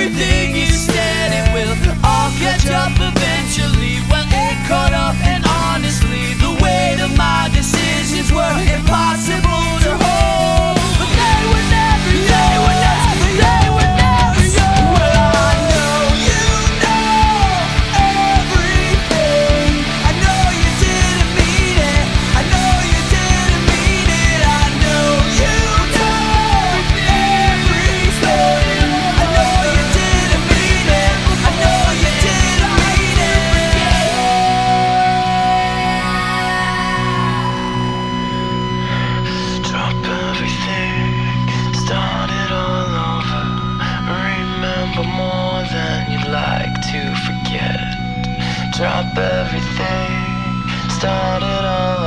everything. Drop everything, start it all